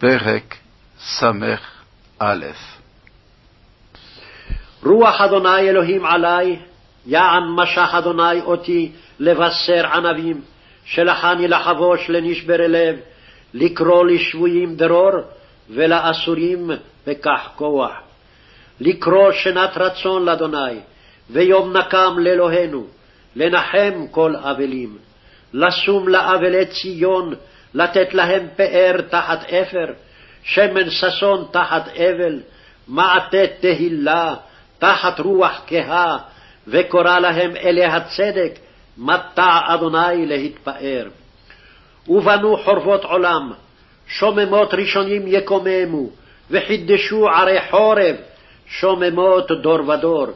פרק ס"א רוח אדוני אלוהים עלי, יען משך אדוני אותי לבשר ענבים, שלחני לחבוש לנשברי לב, לקרוא לשבויים דרור, ולאסורים פקח כוח. לקרוא שנת רצון לאדוני, ויום נקם לאלוהינו, לנחם כל אבלים. לשום לאבלי ציון, לתת להם פאר תחת אפר, שמן ששון תחת אבל, מעטה תהילה תחת רוח כהה, וקורא להם אלי הצדק, מטע אדוני להתפאר. ובנו חורבות עולם, שוממות ראשונים יקוממו, וחידשו ערי חורב, שוממות דור ודור.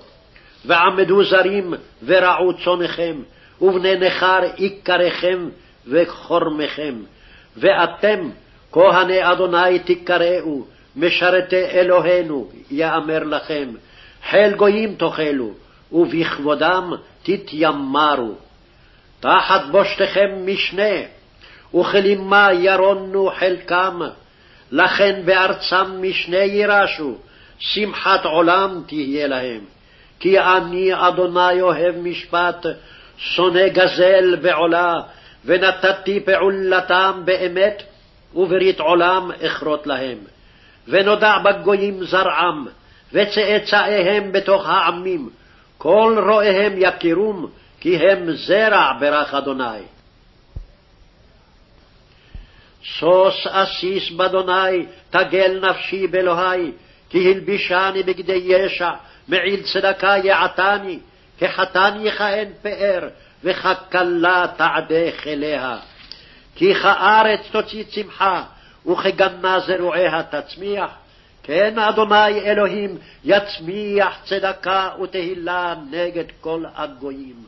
ועמדו זרים ורעו צונכם, ובני נכר עיקריכם וחורמכם. ואתם, כהני אדוני תקראו, משרתי אלוהינו, יאמר לכם, חיל גויים תאכלו, ובכבודם תתיימרו. תחת בושתכם משנה, וכלימה ירונו חלקם, לכן בארצם משנה יירשו, שמחת עולם תהיה להם. כי אני אדוני אוהב משפט, שונא גזל בעולה, ונתתי פעולתם באמת, וברית עולם אכרות להם. ונודע בגויים זרעם, וצאצאיהם בתוך העמים, כל רואיהם יכירום, כי הם זרע ברך אדוני. שוש אסיס באדוני, תגל נפשי באלוהי, כי הלבישני בגדי ישע, מעיל צדקה יעתני, כחתן יכהן פאר, וככלה תעדה חיליה. כי כארץ תוציא צמחה, וכגנה זרועיה תצמיח. כן, אדוני אלוהים, יצמיח צדקה ותהילה נגד כל הגויים.